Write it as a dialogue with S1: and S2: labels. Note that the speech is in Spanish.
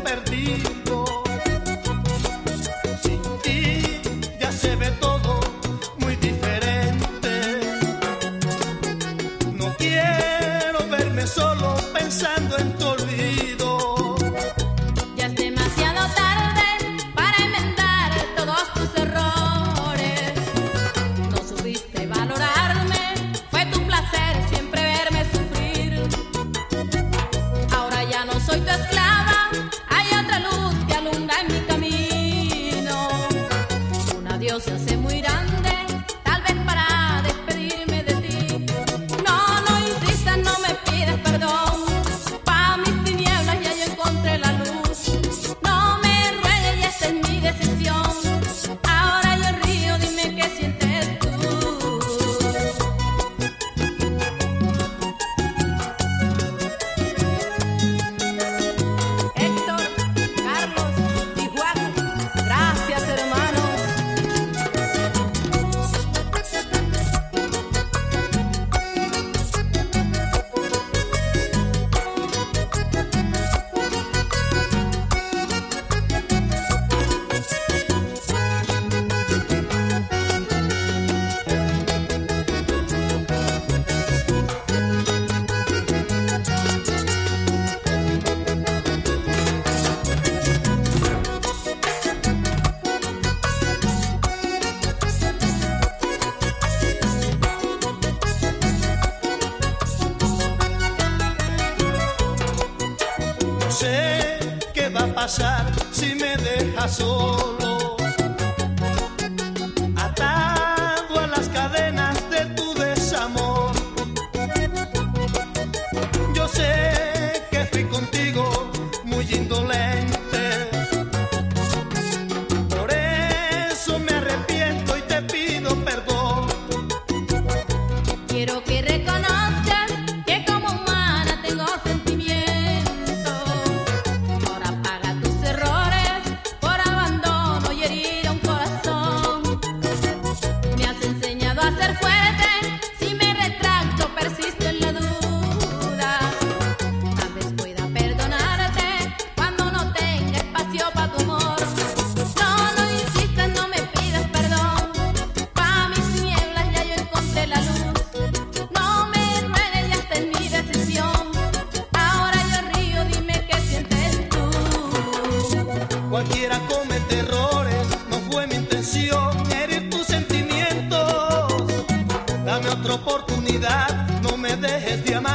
S1: perdí. A pasar si me dejas solo. Cualquiera comete errores, no fue mi intención herir tus sentimientos. Dame otra oportunidad, no me dejes de amar.